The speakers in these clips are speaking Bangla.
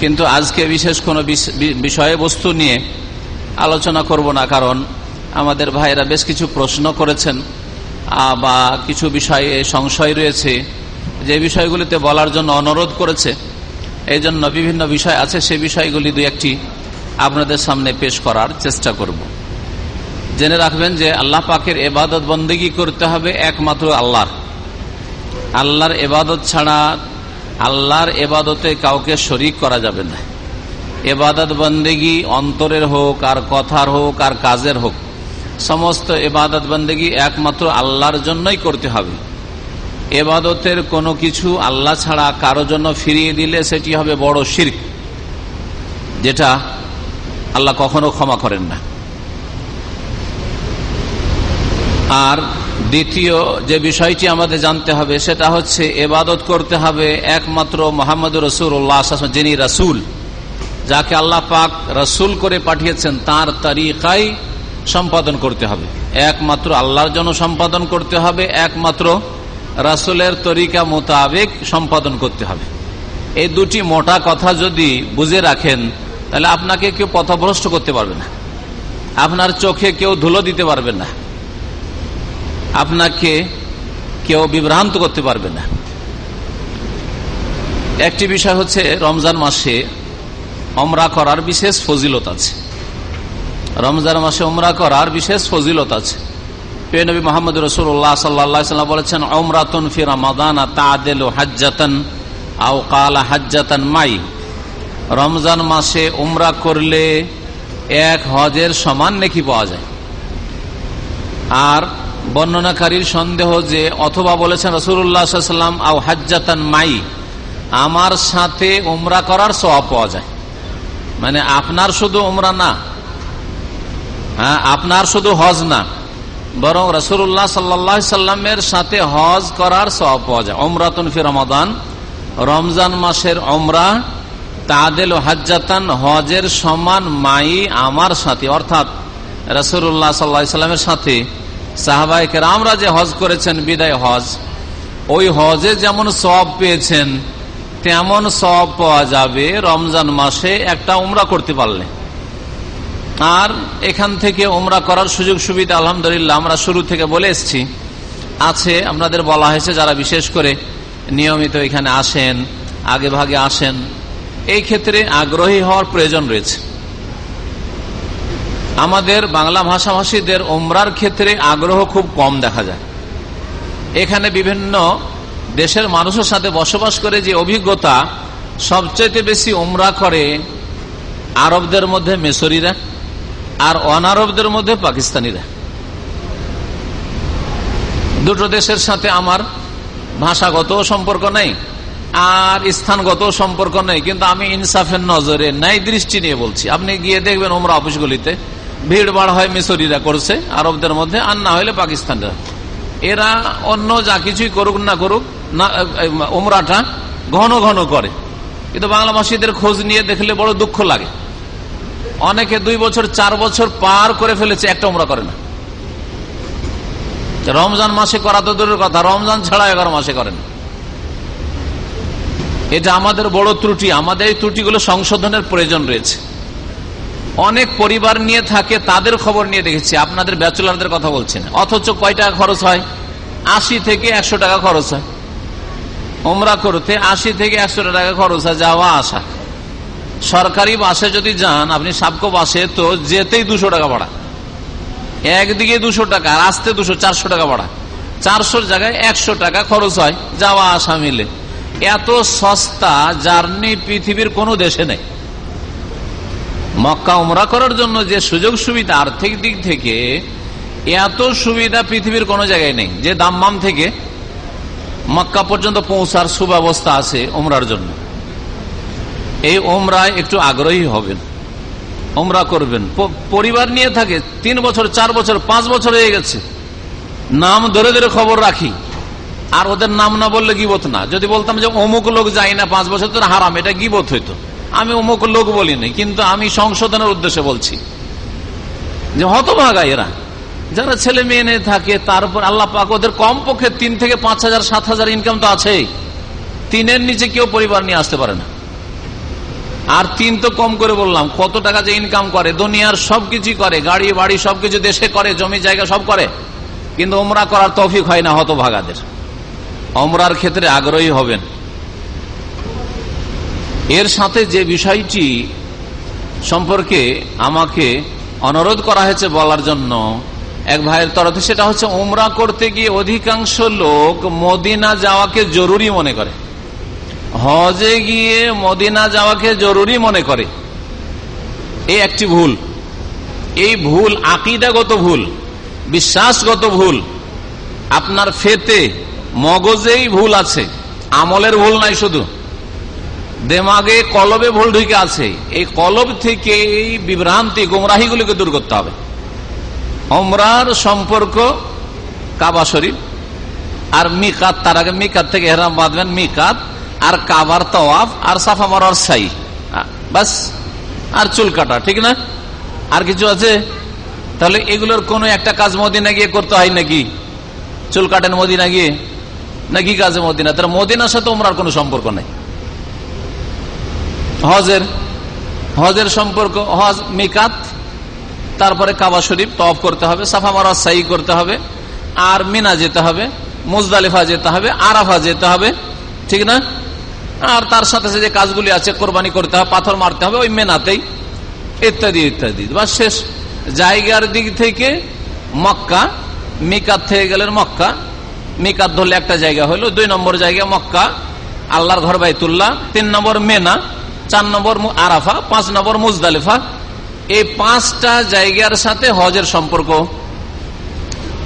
কিন্তু আজকে বিশেষ কোনো বিষয়বস্তু নিয়ে আলোচনা করব না, কারণ আমাদের ভাইয়েরা বেশ কিছু প্রশ্ন করেছেন বা কিছু বিষয়ে সংশয় রয়েছে। যে বিষয়গুলিতে বলার জন্য অনুরোধ করেছে এই জন্য বিভিন্ন বিষয় আছে সেই বিষয়গুলি দু একটি আপনাদের সামনে পেশ করার চেষ্টা করব। জেনে রাখবেন যে আল্লাহ পাকের এবাদত বন্দেগি করতে হবে একমাত্র আল্লাহর। আল্লাহর এবাদত ছাড়া আল্লাহর এবাদতে কাউকে শরিক করা যাবে না। এবাদত বন্দেগি অন্তরের হোক, আর কথার হোক, আর কাজের হোক, সমস্ত এবাদত বন্দেগি একমাত্র আল্লাহর জন্যই করতে হবে। এবাদতের কোনো কিছু আল্লাহ ছাড়া কারও জন্য ফিরিয়ে দিলে সেটি হবে বড় শির্ক, যেটা আল্লাহ কখনো ক্ষমা করেন না। আর দ্বিতীয় যে বিষয়টি আমাদের জানতে হবে, সেটা হচ্ছে এবাদত করতে হবে একমাত্র মোহাম্মদ রসুল্লাহ যিনি রাসুল, যাকে আল্লাহ পাক রসুল করে পাঠিয়েছেন, তার তারিকাই সম্পাদন করতে হবে। একমাত্র আল্লাহর জন্য সম্পাদন করতে হবে, একমাত্র রাসুলের তরিকা মোতাবেক সম্পাদন করতে হবে। এই দুটি মোটা কথা যদি বুঝে রাখেন, তাহলে আপনাকে কেউ পথভ্রষ্ট করতে পারবে না। আপনার চোখে কেউ ধুলো দিতে পারবে না। আপনাকে কেউ বিভ্রান্ত করতে পারবে না। একটি বিষয় হচ্ছে, রমজান মাসে অমরা করার বিশেষ ফজিলত আছে। রমজান মাসে ওমরা করার বিশেষ ফজিলত আছে। নবী মোহাম্মদ রসুল্লাহ সাল্লাম বলেছেন অমরাতন ফি রমাদান তাদেল হাজ্জাতন আও কালা হাজ্জাতন মাই। রমজান মাসে উমরা করলে এক হজের সমান নেকি পাওয়া যায়। আর বর্ণনাকারীর সন্দেহ যে, অথবা বলেছেন রসুল্লাহাম আও হাজ্জাতান মাই আমার সাথে উমরা করার সব পাওয়া যায়। মানে আপনার শুধু উমরা না হ্যাঁ আপনার শুধু হজ না, বরং রসুল্লাহ সাল্লা সাল্লামের সাথে হজ করার সব পাওয়া যায়। অমরাতন ফি রমাদান, রমজান মাসের অমরা তাদেল হাজ্জাতান, হজের সমান মাই আমার সাথে, অর্থাৎ রসুল্লাহ সাল্লা সাল্লামের সাথে সাহাবাহিক রামরা যে হজ করেছেন, বিদায় হজ, ওই হজে যেমন সব পেয়েছেন, তেমন সব পাওয়া যাবে রমজান মাসে একটা উমরা করতে পারলে। আর এখান থেকে উমরা করার সুযোগ সুবিধা আলহামদুলিল্লাহ আমরা শুরু থেকে বলে এসছি। আছে, আপনাদের বলা হয়েছে যারা বিশেষ করে নিয়মিত এখানে আসেন, আগে ভাগে আসেন, এই ক্ষেত্রে আগ্রহী হওয়ার প্রয়োজন রয়েছে। আমাদের বাংলা ভাষাভাষীদের ওমরার ক্ষেত্রে আগ্রহ খুব কম দেখা যায়। এখানে বিভিন্ন দেশের মানুষের সাথে বসবাস করে যে অভিজ্ঞতা, সবচাইতে বেশি ওমরা করে আরবদের মধ্যে মেসরিরা আর অনারবদের মধ্যে পাকিস্তানিরা। দুটো দেশের সাথে আমার ভাষাগত সম্পর্ক নেই আর স্থানগত সম্পর্ক নেই, কিন্তু আমি ইনসাফের নজরে নাই দৃষ্টি নিয়ে বলছি। আপনি গিয়ে দেখবেন ওমরা অফিসগুলিতে ভিড় বাড় হয় মিশরিরা করছে, আরবদের মধ্যে, আর না হলে পাকিস্তানরা। এরা অন্য যা কিছুই করুক না করুক, না উমরাটা ঘন ঘন করে। কিন্তু বাংলা মসজিদের খোঁজ নিয়ে দেখলে বড় দুঃখ লাগে। অনেকে দুই বছর, চার বছর পার করে ফেলেছে, একটা উমরা করে না। রমজান মাসে করা তো দূরের কথা, রমজান ছাড়া এগারো মাসে করেন এটা আমাদের বড় ত্রুটি, আমাদের এই ত্রুটিগুলো সংশোধনের প্রয়োজন রয়েছে। অনেক পরিবার নিয়ে থাকে, তাদের খবর নিয়ে দেখেছি। আপনাদের ব্যাচুলারদের কথা বলছেন। অথচ কয় টাকা খরচ হয়? আশি থেকে একশো টাকা খরচ হয়। ওমরা করতে আশি থেকে একশো টাকা খরচ হয়, যাওয়া, আসা। সরকারি বাসে যদি যান, আপনি সাবকো বাসে তো যেতেই দুশো টাকা ভাড়া। একদিকে দুশো টাকা, আর আসতে দুশো, চারশো টাকা ভাড়া। চারশোর জায়গায় একশো টাকা খরচ হয়, যাওয়া, আসা মিলে। এত সস্তা জার্নি পৃথিবীর কোনো দেশে নেই। মক্কা উমরা করার জন্য যে সুযোগ সুবিধা আর্থিক দিক থেকে, এত সুবিধা পৃথিবীর কোনো জায়গায় নেই। যে দাম্মাম থেকে মক্কা পর্যন্ত পৌঁছার সুব্যবস্থা আছে ওমরার জন্য। এই ওমরায় একটু আগ্রহী হবেন ওমরা করবেন। পরিবার নিয়ে থাকে, তিন বছর, চার বছর, পাঁচ বছর হয়ে গেছে। নাম ধরে ধরে খবর রাখি। আর ওদের নাম না বললে গিবত না। যদি বলতাম যে অমুক লোক যায় না, পাঁচ বছর তোর হারাম, এটা গিবত হইতো। আমি অমুক লোক বলিনি, কিন্তু আমি সংশোধনের উদ্দেশ্যে বলছি। যে হতভাগা এরা। যারা ছেলে মেয়ে নিয়ে থাকে তারপর আল্লাহ পাক ওদের কম পক্ষে তিন থেকে পাঁচ হাজার, সাত হাজার ইনকাম তো আছে তিনের নিচে কেউ পরিবার নিয়ে আসতে পারে না। আর তিন তো কম করে বললাম, কত টাকা যে ইনকাম করে, দুনিয়ার সবকিছু করে, গাড়ি, বাড়ি সবকিছু দেশে করে, জমি জায়গা সব করে। কিন্তু ওমরা করার তফিক হয় না হতভাগাদের। অমরার ক্ষেত্রে আগ্রহী হবেন। এর সাথে যে বিষয়টি সম্পর্কে আমাকে অনুরোধ করা হয়েছে বলার জন্য, এক ভাইয়ের তরফে সেটা হচ্ছে উমরা করতে গিয়ে অধিকাংশ লোক মদিনা যাওয়াকে জরুরি মনে করে। হজে গিয়ে মদিনা যাওয়াকে জরুরি মনে করে। এই একটি ভুল। এই ভুল আকিদাগত ভুল, বিশ্বাসগত ভুল, আপনার ফেতে মগজেই ভুল আছে, আমলের ভুল নাই শুধু। দেমাগে কলবে ভুল ঢুকে আছে। এই কলব থেকে এই বিভ্রান্তি গুমরাহিগুলিকে দূর করতে হবে। অমরার সম্পর্ক কাবা শরীফ আর মিকাত, তার আগে মিকাত থেকে হেরাম বাঁধবেন, মিকাত আর কাবার তওয়াফ আর সাফা মারার সাই বাস, আর চুল কাটা, ঠিক না? আর কিছু আছে? তাহলে এগুলোর কোনো একটা কাজ মদিনা গিয়ে করতে হয় নাকি? চুল কাটেন মদিনা গিয়ে? নাকি কাজে মদিনা তার মদিনার সাথে ওমরার কোনো সম্পর্ক নেই। হজের হজের সম্পর্ক, হজ, মিকাত, তারপরে কাবা শরীফ তফ করতে হবে, সাফা মারা সাই করতে হবে, আর মিনা যেতে হবে, মুজদালিফা যেতে হবে, আরাফা যেতে হবে, ঠিক না? আর তার সাথে যে কাজগুলি আছে, কোরবানি করতে হবে, পাথর মারতে হবে, ওই মেনাতেই, ইত্যাদি ইত্যাদি। বা শেষ, জায়গার দিক থেকে মক্কা, মিকাত থেকে গেলেন মক্কা, মিকাত ধরলে একটা জায়গা হলো, দুই নম্বর জায়গা মক্কা, আল্লাহর ঘর বাইতুল্লাহ, তিন নম্বর মেনা চার নম্বর আরাফা, পাঁচ নম্বর মুজদালিফা। এই পাঁচটা জায়গার সাথে হজের সম্পর্ক।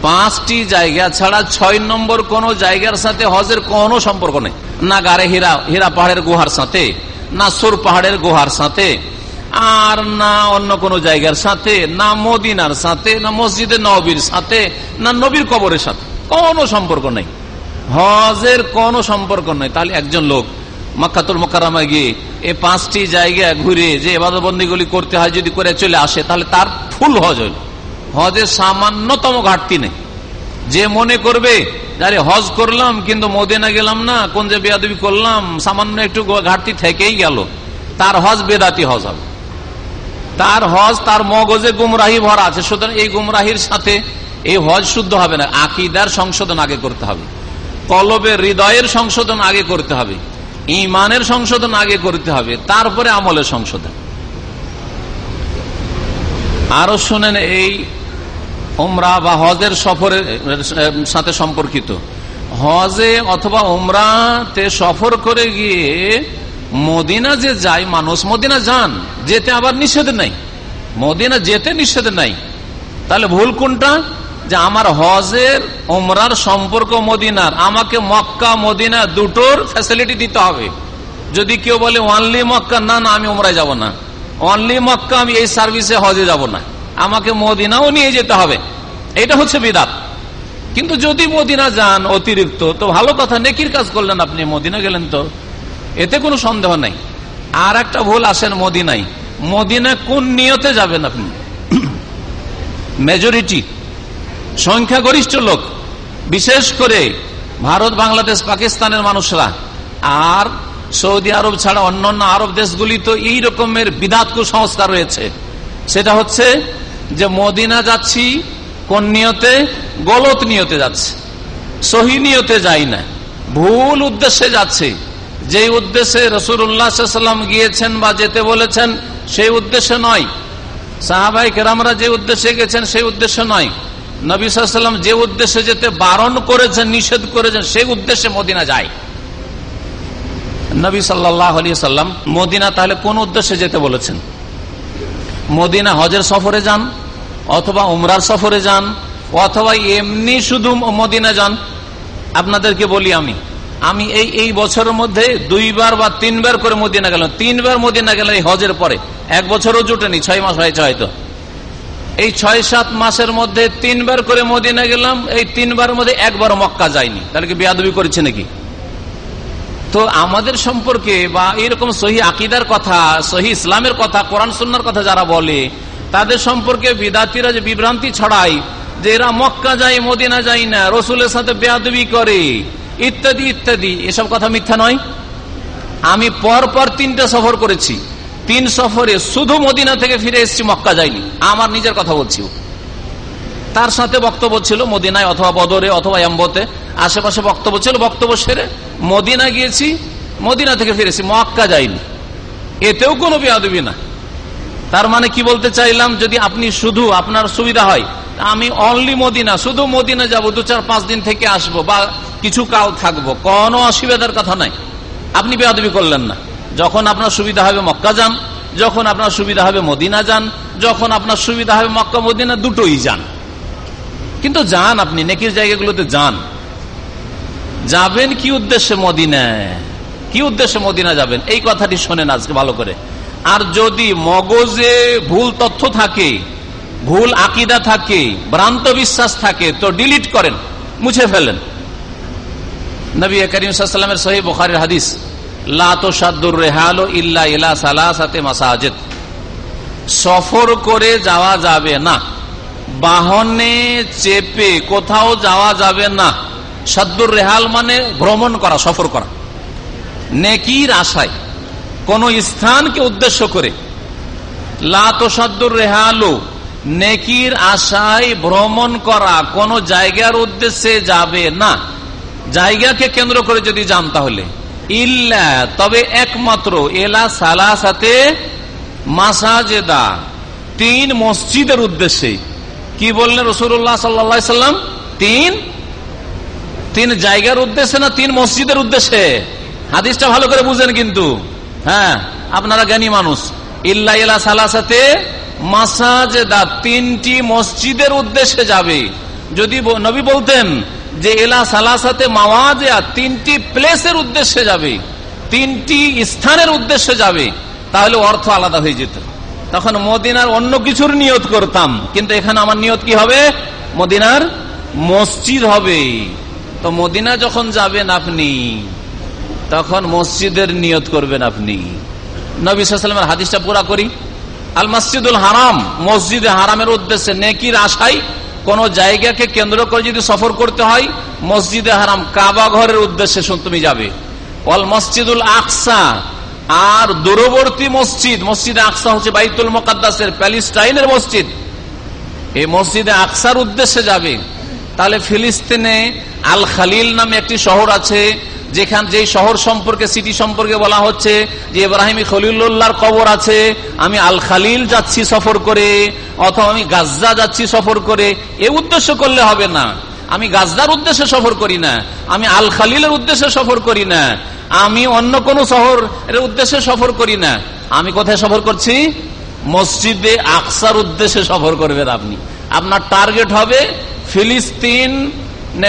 পাঁচটি জায়গা ছাড়া ছয় নম্বর কোন জায়গার সাথে হজের কোনো সম্পর্ক নেই। না গারে হীরা হীরা পাহাড়ের গুহার সাথে, না সুর পাহাড়ের গুহার সাথে, আর না অন্য কোন জায়গার সাথে, না মদিনার সাথে, না মসজিদে নবীর সাথে, না নবীর কবরের সাথে কোনো সম্পর্ক নেই। হজের কোনো সম্পর্ক নেই। তাহলে একজন লোক মাক্কাতুল মোকারামা গিয়ে এই পাঁচটি জায়গা ঘুরে যে এবাদবন্দিগুলি করতে হয়, যদি করে চলে আসে, তাহলে তার ফুল হজ হইল। হজের সামান্যতম ঘাটতি নেই। যে মনে করবে, আরে হজ করলাম, কিন্তু মদিনা গেলাম না, কোন যে বেয়াদবি করলাম, সামান্য একটু ঘাটতি থেকেই গেল। তার হজ বেদাতি হজ হবে। তার হজ তার মগজে গুমরাহি ভরা আছে, সুতরাং এই গুমরাহির সাথে এই হজ শুদ্ধ হবে না। আকিদার সংশোধন আগে করতে হবে। কলবের হৃদয়ের সংশোধন আগে করতে হবে। ইমানের সংশোধন আগে করতে হবে, তারপরে আমলের সংশোধন। আরও শুনেন, এই ওমরা বা হজের সফরের সাথে সম্পর্কিত। হজে অথবা ওমরাতে সফর করে গিয়ে মদিনা যে যায়, মানুষ মদিনা যান, যেতে আবার নিষেধ নাই। মদিনা যেতে নিষেধ নাই। তাহলে ভুল কোনটা? যে আমার হজের ওমরার সম্পর্ক মদিনার, আমাকে মক্কা, মদিনা দুটোর ফ্যাসিলিটি দিতে হবে। যদি কেউ বলে অনলি মক্কা, না না, আমি ওমরায় যাব না। অনলি মক্কা, আমি এই সার্ভিসে হজে যাব না। আমাকে মদিনাও নিয়ে যেতে হবে। এটা হচ্ছে বিদাত। কিন্তু যদি মদিনা যান অতিরিক্ত, তো ভালো কথা, নেকির কাজ করলেন আপনি, মদিনা গেলেন তো। এতে কোনো সন্দেহ নাই। আর একটা ভুল আসেন মদিনাই মদিনা কোন নিয়তে যাবেন আপনি? মেজরিটি সংখ্যাগরিষ্ঠ লোক, বিশেষ করে ভারত, বাংলাদেশ, পাকিস্তানের মানুষরা। আর সৌদি আরব ছাড়া অন্যান্য আরব দেশগুলি তো এই রকমের বিধাত কুসংস্কার রয়েছে। সেটা হচ্ছে যে মদিনা যাচ্ছি, কোন নিয়তে? গলত নিয়তে যাচ্ছে। সহি নিয়তে যাই না। ভুল উদ্দেশ্যে যাচ্ছে। যে উদ্দেশ্যে রসুল্লাহাম গিয়েছেন বা যেতে বলেছেন, সেই উদ্দেশ্যে নয়। সাহাবাই কেরামরা যে উদ্দেশ্যে গেছেন, সেই উদ্দেশ্য নয়। নবী যে উদ্দেশ্যে যেতে বারণ করেছেন, নিষেধ করেছেন, সেই উদ্দেশ্যে মদিনা যায়। নবী সাল্লাহ সাল্লাম মদিনা তাহলে কোন উদ্দেশ্যে যেতে বলেছেন? মদিনা হজের সফরে যান, অথবা উমরার সফরে যান, অথবা এমনি শুধু মদিনা যান। আপনাদেরকে বলি আমি আমি এই এই বছরের মধ্যে দুইবার বা তিনবার করে মদিনা গেলাম। তিনবার মদিনা গেলাম এই হজের পরে। এক বছরও জুটেনি, ছয় মাস হয়েছে হয়তো। এই ছয় সাত মাসের মধ্যে তিনবার করে মদিনা গেলাম, এই তিনবার মধ্যে একবার মক্কা যায়নি তাহলে কি বেয়াদবি করেছে নাকি? তো আমাদের সম্পর্কে বা এরকম সহি আকিদার কথা, সহি ইসলামের কথা, কোরআন সুন্নার কথা যারা বলে, তাদের সম্পর্কে বিদাতিরা যে বিভ্রান্তি ছড়ায়, যে এরা মক্কা যায়, মদিনা যায় না, রসুলের সাথে বেয়াদবি করে, ইত্যাদি ইত্যাদি, এসব কথা মিথ্যা নয়। আমি পর পর তিনটা সফর করেছি। তিন সফরে শুধু মদিনা থেকে ফিরে এসেছি, মক্কা যাইনি। আমার নিজের কথা বলছি। তার সাথে বক্তব্য ছিল মদিনায় অথবা বদরে অথবা এম্বতে আশেপাশে বক্তব্য ছিল, বক্তব্য সেরে মদিনা গিয়েছি, মদিনা থেকে ফিরেছি মক্কা যাইনি। এতেও কোনো বেয়াদবি না। তার মানে কি বলতে চাইলাম, যদি আপনি শুধু আপনার সুবিধা হয়, আমি অনলি মদিনা, শুধু মদিনা যাব, দু চার পাঁচ দিন থেকে আসব বা কিছু কাল থাকব, কোনো অসুবিধার কথা নাই। আপনি বেয়াদবি করলেন না। যখন আপনার সুবিধা হবে মক্কা যান, যখন আপনার সুবিধা হবে মদিনা যান, যখন আপনার সুবিধা হবে মক্কা মদিনা দুটোই যান। কিন্তু যান আপনি, নেকির জায়গাগুলোতে যান। যাবেন কি উদ্দেশ্যে মদিনায়? কি উদ্দেশ্যে মদিনা যাবেন? এই কথাটি শোনেন আজকে ভালো করে। আর যদি মগজে ভুল তথ্য থাকে, ভুল আকিদা থাকে, ভ্রান্ত বিশ্বাস থাকে, তো ডিলিট করেন, মুছে ফেলেন। নবী করিম সাল্লামের সহি বুখারের হাদিস। লাতুর রেহাল ইল্লা ইলা সালাসাতে মাসাজেদ। সফর করে যাওয়া যাবে না। বাহনে চেপে কোথাও যাওয়া যাবে না। সাদ্দুর রেহাল মানে ভ্রমণ করা, সফর করা। নেকির আশায় কোন স্থানকে উদ্দেশ্য করে লাতসাদ্দুর রেহালু নেকির আশায় ভ্রমণ করা কোন জায়গার উদ্দেশ্যে যাবে না। জায়গাকে কেন্দ্র করে যদি যান তাহলে। ইল্লা, তবে একমাত্র, এলা সালা সাথে মাসাজেদা, তিন মসজিদের উদ্দেশ্যে। কি বললেন রসুল্লাহ সাল্লা সাল্লাম? তিন? তিন জায়গার উদ্দেশ্যে না তিন মসজিদের উদ্দেশ্যে? হাদিসটা ভালো করে বুঝেন কিন্তু। হ্যাঁ আপনারা জ্ঞানী মানুষ। ইল্লা ইলা সালাসাতে মাসাজেদা, তিনটি মসজিদের উদ্দেশ্যে যাবে। যদি নবী বলতেন যে এলা সালাসাতে মাওয়াজা তিনটি প্লেসের উদ্দেশ্যে যাবে, তিনটি স্থানের উদ্দেশ্যে যাবে, তাহলে অর্থ আলাদা হয়ে যেত। তখন মদিনার অন্য কিছুর নিয়ত করতাম, কিন্তু এখানে আমার নিয়ত কি হবে? মদিনার মসজিদ হবে। তো মদিনা যখন যাবেন আপনি, তখন মসজিদের নিয়ত করবেন আপনি। নবীলামের হাদিসটা পুরা করি। আল মসজিদুল হারাম, মসজিদে হারামের উদ্দেশ্যে নেকির আশাই কোন জায়গাকে কেন্দ্র করে যদি সফর করতে হয়, মসজিদে হারাম, কাবা ঘরের উদ্দেশ্যে তুমি যাবে। অল মসজিদুল আকসা, আর দূরবর্তী মসজিদ, মসজিদে আকসা হচ্ছে বাইতুল মোকাদ্দাসের প্যালিস্টাইনের মসজিদ। এই মসজিদে আকসার উদ্দেশ্যে যাবে। তাহলে ফিলিস্তিনে আল খালিল নামে একটি শহর আছে যেখান যে শহর সম্পর্কে সিটি সম্পর্কে বলা হচ্ছে যে ইব্রাহিম খলিল্লাহর কবর আছে, আমি আল খালিল যাচ্ছি সফর করে, অথবা আমি গাজ্জা যাচ্ছি সফর করে, এ উদ্দেশ্য করলে হবে না। আমি গাজদার উদ্দেশ্যে সফর করি না, আমি আল খালিলের উদ্দেশ্যে সফর করি না, আমি অন্য কোন শহর এর উদ্দেশ্যে সফর করি না। আমি কোথায় সফর করছি? মসজিদে আকসার উদ্দেশ্যে সফর করবেন আপনি। আপনার টার্গেট হবে ফিলিস্তিন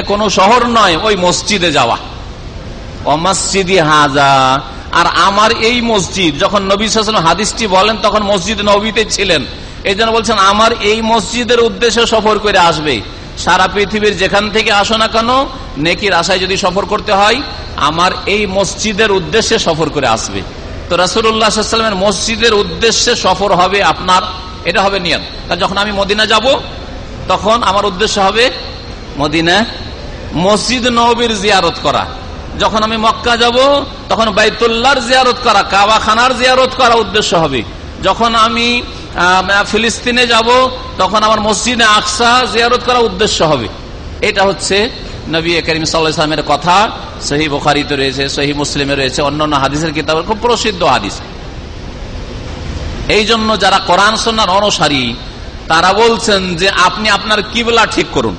কোন শহর নয়, ওই মসজিদে যাওয়া। অমসজিদি হাজা। আর আমার এই মসজিদ, যখন নবী সাল হাদিসটি বলেন, তখন মসজিদ নবীতে ছিলেন। এই জন্য বলছেন, আমার এই মসজিদের উদ্দেশ্যে সফর করে আসবে। সারা পৃথিবীর যেখান থেকে আসো না কেন, নেকির আশায় যদি সফর করতে হয়, আমার এই মসজিদের উদ্দেশ্যে সফর করে আসবে। তো রাসুল্লাহামের মসজিদের উদ্দেশ্যে সফর হবে আপনার, এটা হবে নিয়ম। যখন আমি মদিনা যাব, তখন আমার উদ্দেশ্য হবে মদিনা, মসজিদ নবীর জিয়ারত করা। যখন আমি মক্কা যাব, তখন বাইতুল্লাহর জিয়ারত করা কাবা খানার জিয়ারত করা উদ্দেশ্য হবে। যখন আমি ফিলিস্তিনে যাব, তখন আমার মসজিদে আকসা জিয়ারত করা উদ্দেশ্য হবে। এটা হচ্ছে নবী করিম সাল্লামের কথা। সহি বোখারিতে রয়েছে, সহি মুসলিমে রয়েছে, অন্যান্য হাদিসের কিতাবের খুব প্রসিদ্ধ হাদিস। এই জন্য যারা কোরআন সন্ন্যার অনুসারী, তারা বলছেন যে আপনি আপনার কিবলা ঠিক করুন,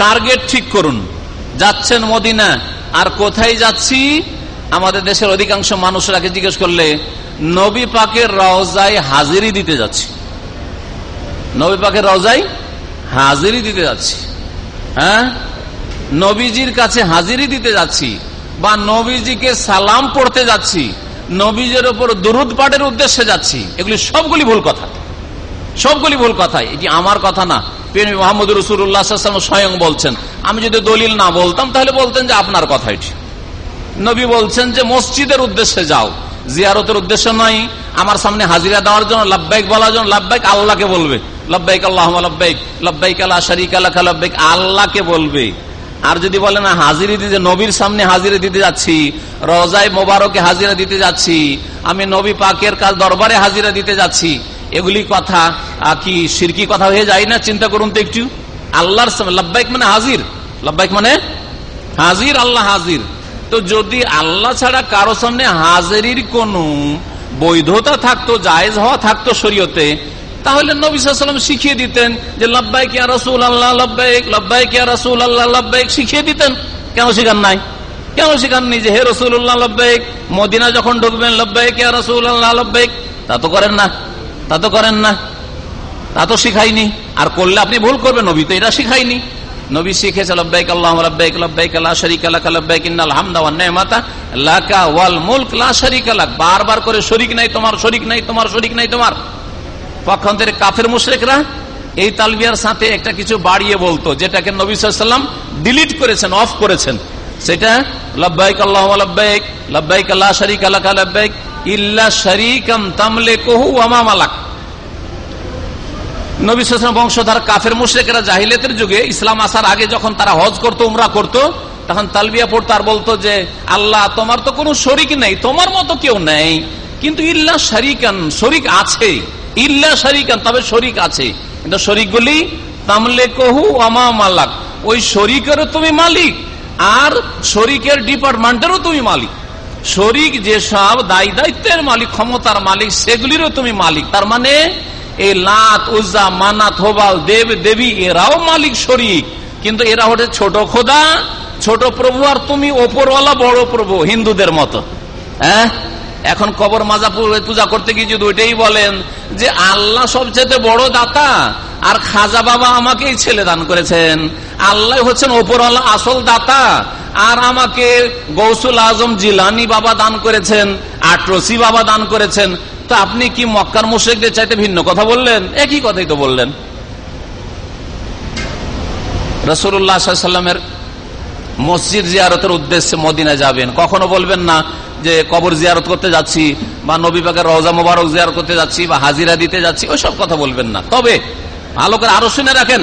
টার্গেট ঠিক করুন। যাচ্ছেন মদিনা, আর কোথায় যাচ্ছি? আমাদের দেশের অধিকাংশ মানুষরাকে জিজ্ঞেস করলে, নবী পাকের রওজায় হাজিরি দিতে যাচ্ছি। নবী পাকের রওজায় হাজিরি দিতে যাচ্ছি। হ্যাঁ? নবীজির কাছে হাজিরি দিতে যাচ্ছি বা নবীজিকে সালাম পড়তে যাচ্ছি, নবীজের ওপর দুরুদ পাঠের উদ্দেশ্যে যাচ্ছি, এগুলি সবগুলি ভুল কথা। সবগুলি ভুল কথা। এটি আমার কথা না। মোহাম্মদ রসুল্লাহ স্বয়ং বলছেন। আমি যদি দলিল না বলতাম, তাহলে বলতেন যে আপনার কথা এটি। নবী বলছেন যে, মসজিদের উদ্দেশ্যে যাও। জিয়ারতের উদ্দেশ্য নয় আমার সামনে হাজিরা দেওয়ার জন্য লাভবাইক বলার জন্য লাভবাইক আল্লাহকে বলবে। লাভবাইক আল্লাহ লাভবাইক লাভবাইক আল্লাহ শরিক আল্লাহ লাভবাইক আল্লাহকে বলবে। আর যদি বলে, না, হাজিরি দিতে নবীর সামনে হাজিরা দিতে যাচ্ছি, রজায় মোবারকে হাজিরা দিতে যাচ্ছি, আমি নবী পাকের কাজ দরবারে হাজিরা দিতে যাচ্ছি, এগুলি কথা কি, সিরকি কথা হয়ে যায় না? চিন্তা করুন তো একটু। আল্লাহর সামনে লাভবাইক মানে হাজির। লাভবাইক মানে? হাজির, আল্লাহ হাজির। তো যদি আল্লাহ ছাড়া কারও সামনে হাজিরির কোন বৈধতা থাকতো, জায়েজ হওয়া থাকতো শরীয়তে, তাহলে নবী সাল্লাম শিখিয়ে দিতেন যে লব্বাই ইয়া রসুল আল্লাহ লব্বাইক লব্বাই ইয়া রসুল আল্লাহ লব্বাইক শিখিয়ে দিতেন। কেন শিখান নাই? কেন শিখাননি যে হে রসুল্লাহ লব্বাইক? মদিনা যখন ঢুকবেন লব্বাই ইয়া রসুল আল্লাহ লব্বাইক। তা তো করেন না, তা তো করেন না, তা তো শিখাইনি। আর করলে আপনি ভুল করবেন নবী, তো এটা শিখাইনি। নবী শিখেছে লব্বাইক আল্লাহ লব্বাইক লব্বাইক লব্বাইক, ইন্নাল হামদা লাকা ওয়াল মুলক, লা বারবার করে নাই তোমার নাই তোমার নাই তোমার। কাফের মুশরিকরা এই তালবিয়ার সাথে একটা কিছু বাড়িয়ে বলতো, যেটাকে নবী সাল্লাম ডিলিট করেছেন অফ করেছেন। সেটা, লব্বাইক আল্লাহ লব্বাইক লব্বাইক আল্লাহ শারীক লাক, লব্বাইক, ইল্লা শারীকাম তামলিকুহু ওয়া মা মালাক। নবী বংশধার কাফের মুশ্রেকেরা জাহিলেতের যুগে ইসলাম আসার আগে যখন তারা হজ করতো, উমরা করতো, তখন তালবিয়া পড়তো আর বলতো যে, আল্লাহ, তোমার তো কোনো শরিক নেই, তোমার মতো কেউ নেই। কিন্তু ইল্লা শরিকান, শরিক আছে। ইল্লা শরিকান, তবে শরিক আছে। কিন্তু শরিকগুলি তামলে কহু আমা মালাক। ওই শরিকেরও তুমি মালিক আর শরিকের ডিপার্টমেন্টেরও তুমি মালিক। শরিক যেসব দায়ী দায়িত্বের মালিক, ক্ষমতার মালিক, সেগুলিরও তুমি মালিক। তার মানে এই লাত, উজ্জা মানাত হোবাল, দেব, দেবী, এরাও মালিক শরিক। কিন্তু এরা হচ্ছে ছোট খোদা, ছোট প্রভু, আর তুমি ওপরওয়ালা, বড় প্রভু, হিন্দুদের মতো। হ্যাঁ? এখন কবর মাজা পূজা করতে গিয়ে যদি ওইটাই বলেন যে আল্লাহ সবচেয়ে বড় দাতা, আর খাজা বাবা আমাকেই ছেলে দান করেছেন। আল্লাহ হচ্ছেন ওপরওয়ালা, আসল দাতা, আর আমাকে গৌসুল আজম জিলানি বাবা দান করেছেন, আটরসি বাবা দান করেছেন তো আপনি কি মক্কার মুশেকদের চাইতে ভিন্ন কথা বললেন? একই কথাই তো বললেন। রসুল্লাহামের মসজিদ জিয়ারতের উদ্দেশ্যে মদিনা যাবেন। কখনো বলবেন না যে কবর জিয়ারত করতে যাচ্ছি, বা নবী পাকের রওজা মোবারক জিয়ার করতে যাচ্ছি, বা হাজিরা দিতে যাচ্ছি, ওইসব কথা বলবেন না। তবে ভালো করে আরও শুনে রাখেন,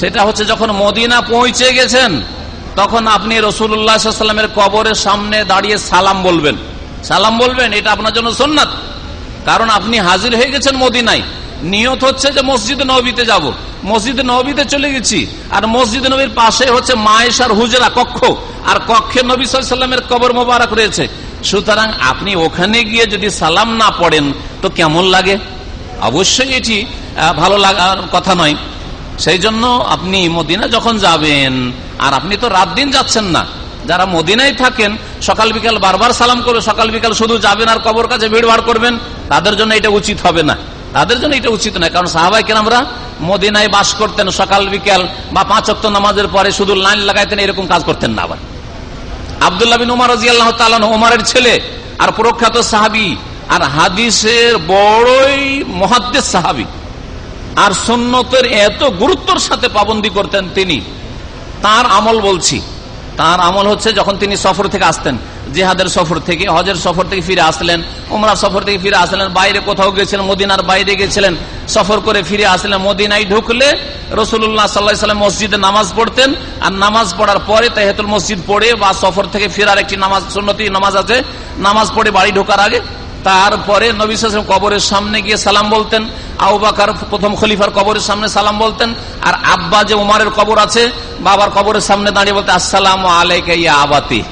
সেটা হচ্ছে যখন মদিনা পৌঁছে গেছেন, তখন আপনি রসুল্লাহামের কবরের সামনে দাঁড়িয়ে সালাম বলবেন। সালাম বলবেন, এটা আপনার জন্য সোননাথ কারণ আপনি হাজির হয়ে গেছেন মদিনায়। নিয়ত হচ্ছে যে মসজিদ নবীতে যাব। মসজিদ নবীতে চলে গেছি। আর মসজিদ নবীর পাশে হচ্ছে মায়েশার হুজরা, কক্ষ। আর কক্ষে নবী সাল্লামের কবর মোবারক রয়েছে। সুতরাং আপনি ওখানে গিয়ে যদি সালাম না পড়েন, তো কেমন লাগে? অবশ্যই এটি ভালো লাগার কথা নয়। সেই জন্য আপনি মদিনা যখন যাবেন, আর আপনি তো রাত দিন যাচ্ছেন না যারা মদিনায় থাকেন, সকাল বিকাল বারবার সালাম করবে, সকাল বিকাল শুধু যাবেন আর কবর কাছে ভিড় ভাড় করবেন, তাদের জন্য এটা উচিত হবে না। তাদের জন্য এটা উচিত নয়, কারণ সাহাবাই কেন আমরা মদিনায় বাস করতেন সকাল বিকাল বা পাঁচ অক্ট নামাজের পরে শুধু লাইন লাগাইতেন, এরকম কাজ করতেন না আবার। আবদুল্লাহ বিন উমার রাজি উমারের ছেলে আর প্রখ্যাত সাহাবি আর হাদিসের বড়ই মহাদ্দেশ সাহাবি। আর সুন্নতের এত গুরুত্বর সাথে পাবন্দি করতেন তিনি, তার আমল বলছি। তার আমল হচ্ছে যখন তিনি সফর থেকে আসতেন, জেহাদের সফর থেকে, হজের সফর থেকে ফিরে আসলেন ওমরা সফর থেকে ফিরে আসলেন, বাইরে কোথাও গেছিলেন, মদিনার বাইরে গেছিলেন, সফর করে ফিরে আসলেন, মদিনায় ঢুকলে রসুল্লাহ সাল্লাহ সাল্লাম মসজিদে নামাজ পড়তেন, আর নামাজ পড়ার পরে তেহেতুল মসজিদ পড়ে বা সফর থেকে ফেরার একটি নামাজ, সুন্নতি নামাজ আছে, নামাজ পড়ে বাড়ি ঢোকার আগে তারপরে নবী কবরের সামনে গিয়ে সালাম বলতেন। আউবাকার প্রথম খলিফার কবরের সামনে সালাম বলতেন। আর আব্বা যে উমারের কবর আছে, বাবার কবরের সামনে দাঁড়িয়ে বলতে আসসালাম আলাইকা ইয়া আবাতি।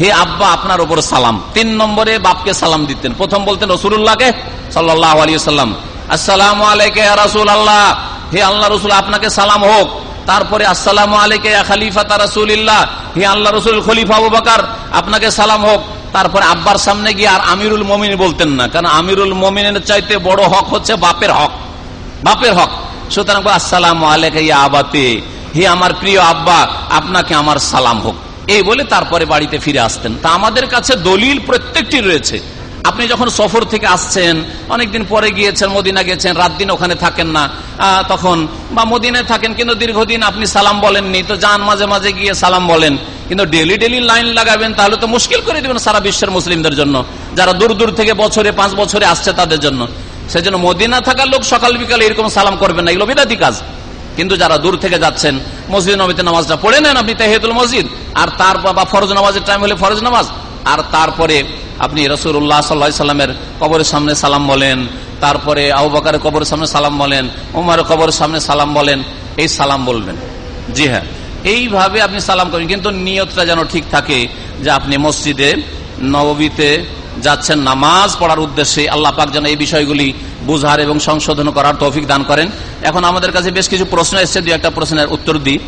হে আব্বা, আপনার উপর সালাম। তিন নম্বরে বাপকে সালাম দিতেন। প্রথম বলতেন রসুল্লাহকে সাল্লাহ আলী সাল্লাম আসসালাম আলাইকে রাসুল আল্লাহ হে আল্লাহ রসুল, আপনাকে সালাম হোক। তারপরে, আসসালাম আলাইকে খালিফা তা রাসুলিল্লাহ। হে আল্লাহ রসুল, খলিফা আবু বাকার, আপনাকে সালাম হোক। তারপরে আব্বার সামনে গিয়ে আর আমিরুল মমিন বলতেন না, কারণ আমিরুল মমিনের চাইতে বড় হক হচ্ছে বাপের হক বাপের হক। সুতরাং আসসালাম আলাইকে আবাতে, হে আমার প্রিয় আব্বা, আপনাকে আমার সালাম হোক। এই বলে তারপরে বাড়িতে ফিরে আসতেন। তা আমাদের কাছে দলিল প্রত্যেকটি রয়েছে। আপনি যখন সফর থেকে আসছেন, অনেকদিন পরে গিয়েছেন, মদিনা গেছেন রাত দিন ওখানে থাকেন না তখন, বা মদিনায় থাকেন, কিন্তু দীর্ঘদিন আপনি সালাম বলেননি, তো যান মাঝে মাঝে গিয়ে সালাম বলেন। কিন্তু ডেলি ডেলি লাইন লাগাবেন, তাহলে তো মুশকিল করে দেবেন সারা বিশ্বের মুসলিমদের জন্য। যারা দূর দূর থেকে বছরে, পাঁচ বছরে আসছে তাদের জন্য। সেজন্য মদিনা থাকার লোক সকাল বিকালে এরকম সালাম করবেন না, এগুলো বিদাতি কাজ। কিন্তু যারা দূর থেকে যাচ্ছেন, মসজিদ নবীতে নামাজটা পড়ে নেন আপনি তেহেতুল মসজিদ। আর তার বা ফরজ নামাজের টাইম হলে ফরজ নামাজ। আর তারপরে আপনি রসুল্লাহ সাল্লা সাল্লামের কবরের সামনে সালাম বলেন, তারপরে আবু বাকারের কবরের সামনে সালাম বলেন, উমারের কবরের সামনে সালাম বলেন, এই সালাম বলবেন। জি হ্যাঁ। এইভাবে আপনি সালাম করেন কিন্তু নিয়তটা যেন ঠিক থাকে যে আপনি মসজিদে নবীতে যাচ্ছেন, নামাজ পড়ার উদ্দেশ্যে আল্লাহ পাক যেন এই বিষয়গুলি বুঝার এবং সংশোধন করার তৌফিক দান করেন। এখন আমাদের কাছে বেশ কিছু প্রশ্ন এসছে, দু একটা প্রশ্নের উত্তর দিই।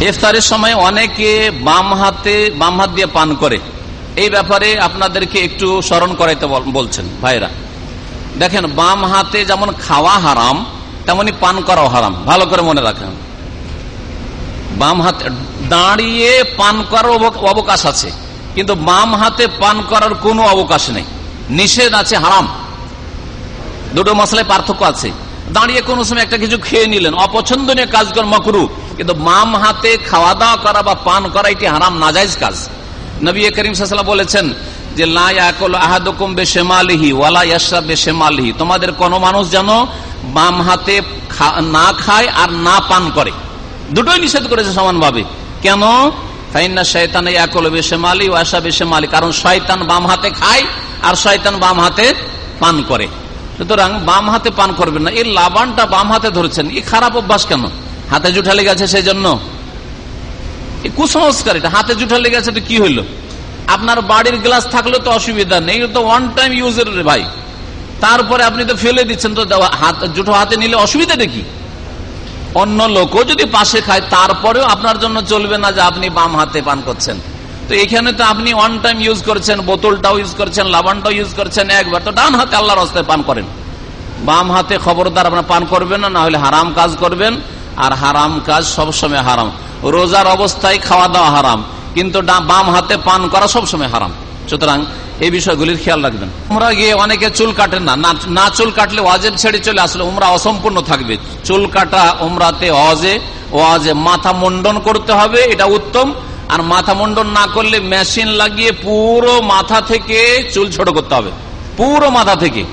ইফতারের সময় অনেকে বাম হাতে, বাম হাত দিয়ে পান করে। এই ব্যাপারে আপনাদেরকে একটু স্মরণ করাইতে বলছেন ভাইরা। দেখেন, বাম হাতে যেমন খাওয়া হারাম, তেমনি পান করাও হারাম। ভালো করে মনে রাখেন। বাম হাতে দাঁড়িয়ে পান করার অবকাশ আছে। কিন্তু বাম হাতে পান করার কোনো অবকাশ নেই। নিষেধ আছে, হারাম। দুটো মশলায় পার্থক্য আছে। দাঁড়িয়ে কোনো সময় একটা কিছু খেয়ে নিলেন, অপছন্দনীয় কাজ কর মকরু কিন্তু বাম হাতে খাওয়া দাওয়া করা বা পান করা এটি হারাম নাজাইজ কাজ। নবী করিম সাল্লাম বলেছেন যে আহাদুকুম বেশেমালিহি ওয়ালা ইয়াসা বেশেমালিহি। তোমাদের কোন মানুষ যেন বাম হাতে না খায় আর না পান করে। দুটোই নিষেধ করেছে সমানভাবে। কেন? ফাইন্না শয়তান ইয়াকল বেশেমালি ও আশা বেশেমালি, কারণ শয়তান বাম হাতে খায় আর শয়তান বাম হাতে পান করে। সুতরাং বাম হাতে পান করবেন না। এই লাবানটা বাম হাতে ধরেছেন। এই খারাপ অভ্যাস কেন? হাতে জুঠা লেগেছে সেই জন্য কুসংস্কার এটা। হাতে জুঠা লেগেছে তো কি হইল? আপনার বাড়ির গ্লাস থাকলে তো অসুবিধা নেই তো ওয়ান টাইম ইউজের ভাই। তারপরে আপনি তো ফেলে দিচ্ছেন, তো হাত জুঠো হাতে নিলে অসুবিধা দেখি অন্য লোকও যদি পাশে খায়, তারপরেও আপনার জন্য চলবে না যে আপনি বাম হাতে পান করছেন। তো এখানে তো আপনি ওয়ান টাইম ইউজ করছেন, বোতলটাও ইউজ করছেন লাবানটাও ইউজ করছেন, একবার তো ডান হাতে আল্লাহর রাস্তায় পান করেন। বাম হাতে খবরদার আপনার পান করবেন না হলে হারাম কাজ করবেন, আর হারাম কাজ সবসময় হারাম। রোজার অবস্থায় খাওয়া দাওয়া হারাম, কিন্তু বাম হাতে পান করা সবসময় হারাম। সুতরাং এই বিষয়গুলির খেয়াল রাখবেন। উমরা গিয়ে অনেকে চুল কাটেন না। না চুল কাটলে ওয়াজের ছেড়ে চলে আসলে উমরা অসম্পূর্ণ থাকবে। চুল কাটা উমরাতে অজে ওয়াজে মাথা মুন্ডন করতে হবে, এটা উত্তম। আর মাথা মুন্ডন না করলে মেশিন লাগিয়ে পুরো মাথা থেকে চুল ছোট করতে হবে। পুরো মাথা থেকে।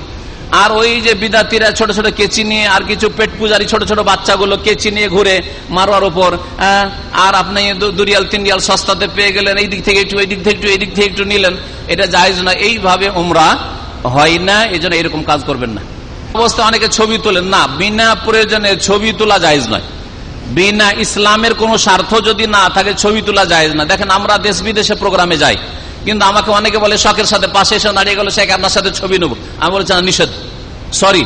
আর ওই যে বিদাতিরা ছোট ছোট কেচি নিয়ে, আর কিছু পেট পূজারি ছোট ছোট বাচ্চাগুলো কেচি নিয়ে ঘুরে মারোয়ার উপর আর আপনি দুরিয়াল তিন রিয়াল সস্তাতে পেয়ে গেলেন এই দিক থেকে একটু এই দিক থেকে একটু এই দিক থেকে একটু নিলেন, এটা জায়জ না এইভাবে উমরা হয় না এই জন্য এরকম কাজ করবেন না। অবস্থা, অনেকে ছবি তোলেন। না, বিনা প্রয়োজনে ছবি তোলা জায়জ নয়। বিনা ইসলামের কোন স্বার্থ যদি না থাকে, ছবি তোলা যায় না দেখেন, আমরা দেশ বিদেশে প্রোগ্রামে যাই। কিন্তু আমাকে অনেকে বলে, শখের সাথে পাশে এসে দাঁড়িয়ে গেল শেখ আপনার সাথে ছবি নেব। আমি বলছি নিষেধ। সরি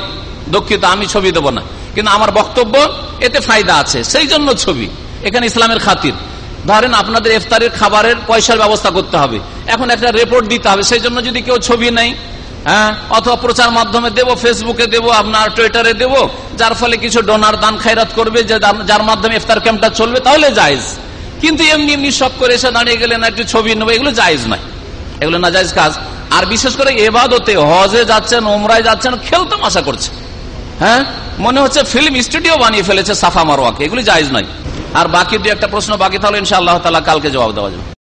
দুঃখিত, আমি ছবি দেবো না। কিন্তু আমার বক্তব্য, এতে ফায়দা আছে। সেই জন্য ছবি। এখানে ইসলামের খাতির। ধরেন আপনাদের ইফতারের খাবারের পয়সার ব্যবস্থা করতে হবে। এখন একটা রিপোর্ট দিতে হবে। সেই জন্য যদি কেউ ছবি নেই হ্যাঁ অথবা প্রচার মাধ্যমে দেব ফেসবুকে দেব, আপনার টুইটারে দেব, যার ফলে কিছু ডোনার দান খায়রাত করবে, যে যার মাধ্যমে ইফতার ক্যাম্পটা চলবে, তাহলে জায়জ। কিন্তু এমনি এমনি সব করে এসে দাঁড়িয়ে গেলেন, একটু ছবি নেব, এগুলো জায়জ নয়। এগুলো না জায়জ কাজ। আর বিশেষ করে এবাদতে হজে যাচ্ছেন ওমরায় যাচ্ছেন খেলতাম আশা করছে। হ্যাঁ? মনে হচ্ছে ফিল্ম স্টুডিও বানিয়ে ফেলেছে সাফা মারোয়াকে। এগুলি জায়জ নয়। আর বাকি দু একটা প্রশ্ন বাকি তাহলে ইনশাআল্লাহ তালা কালকে জবাব দেওয়া যাবে।